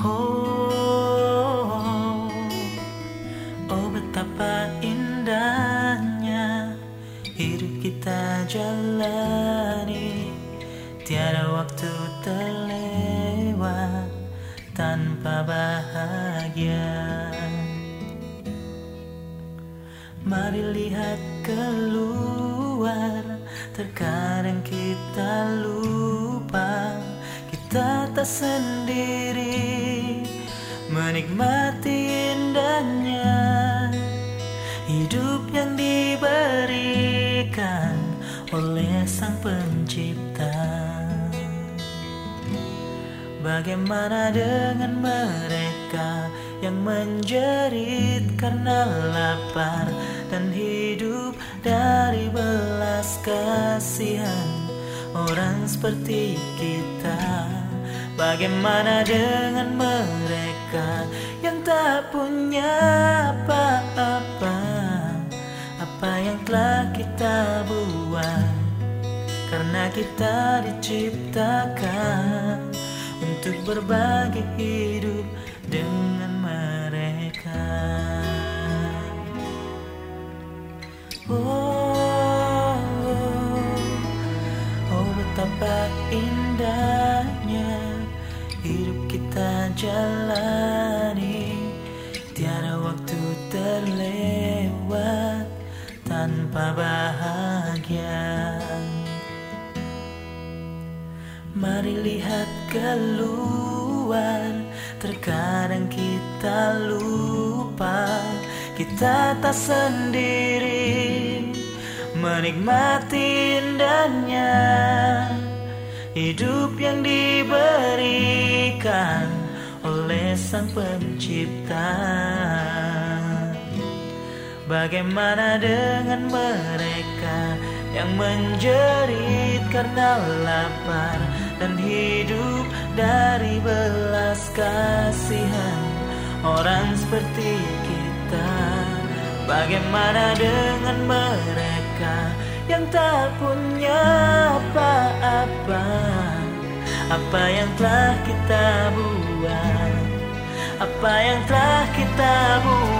Oh, oh betapa indahnya hidup kita jalani. Tiada waktu terlewat tanpa bahagia. Mari lihat keluar Terkadang kita lupa Kita tak sendiri Menikmati indahnya Hidup yang diberikan oleh Sang Pencipta. Bagaimana dengan mereka yang menjerit karena lapar dan hidup dari belas kasihan orang seperti kita? Bagaimana dengan mereka yang tak punya apa-apa? Apa yang telah kita buat? Karena kita diciptakan untuk berbagi hidup dengan jalani. Tiada waktu terlewat tanpa bahagia. Mari lihat keluar Terkadang kita lupa Kita tak sendiri Menikmati indahnya Hidup yang diberikan Oleh Sang Pencipta Bagaimana dengan mereka yang menjerit karena lapar dan hidup dari belas kasihan orang seperti kita? Bagaimana dengan mereka yang tak punya apa-apa? Apa yang telah kita buat? Apa yang telah kita buat?